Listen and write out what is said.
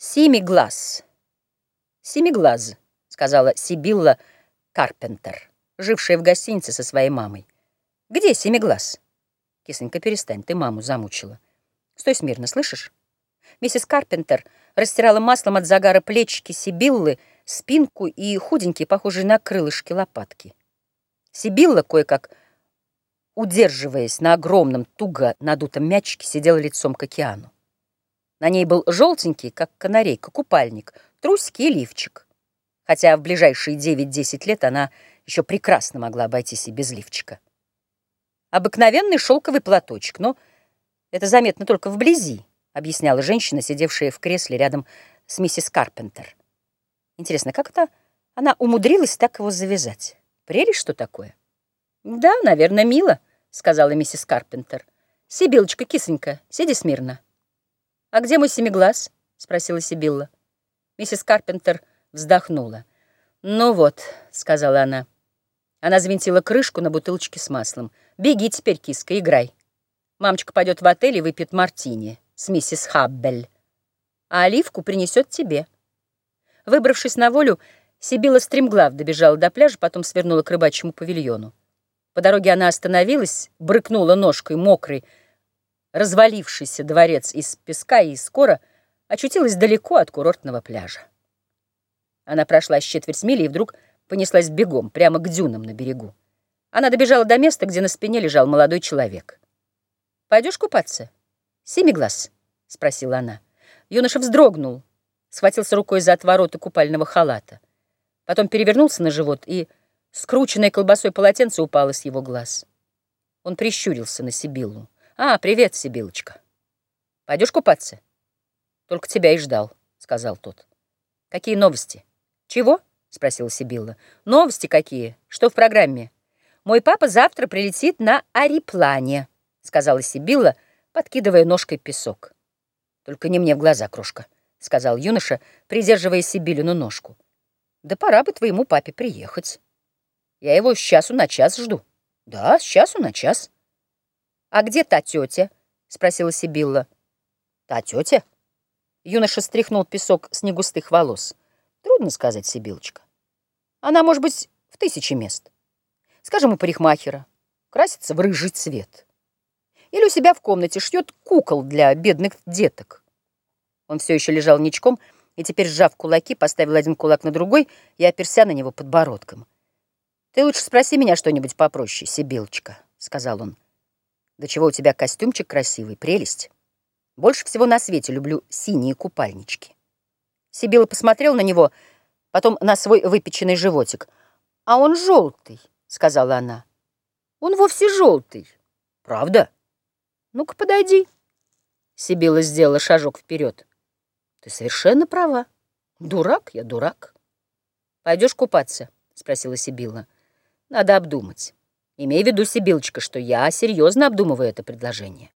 Семиглаз. Семиглаз, сказала Сибилла Карпентер, жившая в гостинице со своей мамой. Где Семиглаз? Кисонька, перестань, ты маму замучила. Стой смирно, слышишь? Миссис Карпентер растирала маслом от загара плечики Сибиллы, спинку и худенькие, похожие на крылышки лопатки. Сибилла, кое-как удерживаясь на огромном, туго надутом мячике, сидела лицом к океану. На ней был желтенький, как канарейка, купальник, трусики и лифчик. Хотя в ближайшие 9-10 лет она еще прекрасно могла обойтись и без лифчика. Обыкновенный шелковый платочек, но это заметно только вблизи, объясняла женщина, сидевшая в кресле рядом с миссис Карпентер. Интересно, как это она умудрилась так его завязать? Прелесть, что такое? Да, наверное, мило, сказала миссис Карпентер. Сибилочка, кисонька, сиди смирно. «А где мой семиглаз?» — спросила Сибилла. Миссис Карпентер вздохнула. «Ну вот», — сказала она. Она завинтила крышку на бутылочке с маслом. «Беги теперь, киска, играй. Мамочка пойдет в отель и выпьет мартини с миссис Хаббель, а оливку принесет тебе». Выбравшись на волю, Сибилла стремглав добежала до пляжа, потом свернула к рыбачьему павильону. По дороге она остановилась, брыкнула ножкой мокрый, развалившийся дворец из песка и скоро очутилась далеко от курортного пляжа. Она прошла с четверть мили и вдруг понеслась бегом прямо к дюнам на берегу. Она добежала до места, где на спине лежал молодой человек. «Пойдешь купаться?» «Семиглаз?» — спросила она. Юноша вздрогнул, схватился рукой за отвороты купального халата. Потом перевернулся на живот, и скрученное колбасой полотенце упало с его глаз. Он прищурился на Сибиллу. «А, привет, Сибилочка. Пойдешь купаться?» «Только тебя и ждал», — сказал тот. «Какие новости?» «Чего?» — спросила Сибилла. «Новости какие? Что в программе?» «Мой папа завтра прилетит на ариплане», — сказала Сибилла, подкидывая ножкой песок. «Только не мне в глаза, крошка», — сказал юноша, придерживая Сибилину ножку. «Да пора бы твоему папе приехать. Я его с часу на час жду». «Да, с часу на час». «А где та тетя?» — спросила Сибилла. «Та тетя?» Юноша стряхнул песок с негустых волос. «Трудно сказать, Сибилочка. Она, может быть, в тысячи мест. Скажем, у парикмахера. Красится в рыжий цвет. Или у себя в комнате шьет кукол для бедных деток». Он все еще лежал ничком и теперь, сжав кулаки, поставил один кулак на другой и оперся на него подбородком. «Ты лучше спроси меня что-нибудь попроще, Сибилочка», — сказал он. Да чего у тебя костюмчик красивый, прелесть. Больше всего на свете люблю синие купальнички. Сибила посмотрел на него, потом на свой выпеченный животик. «А он желтый», — сказала она. «Он вовсе желтый». «Правда?» «Ну-ка, подойди». Сибила сделала шажок вперед. «Ты совершенно права. Дурак я, дурак». «Пойдешь купаться?» — спросила Сибила. «Надо обдумать». Имей в виду, Сибилочка, что я серьезно обдумываю это предложение.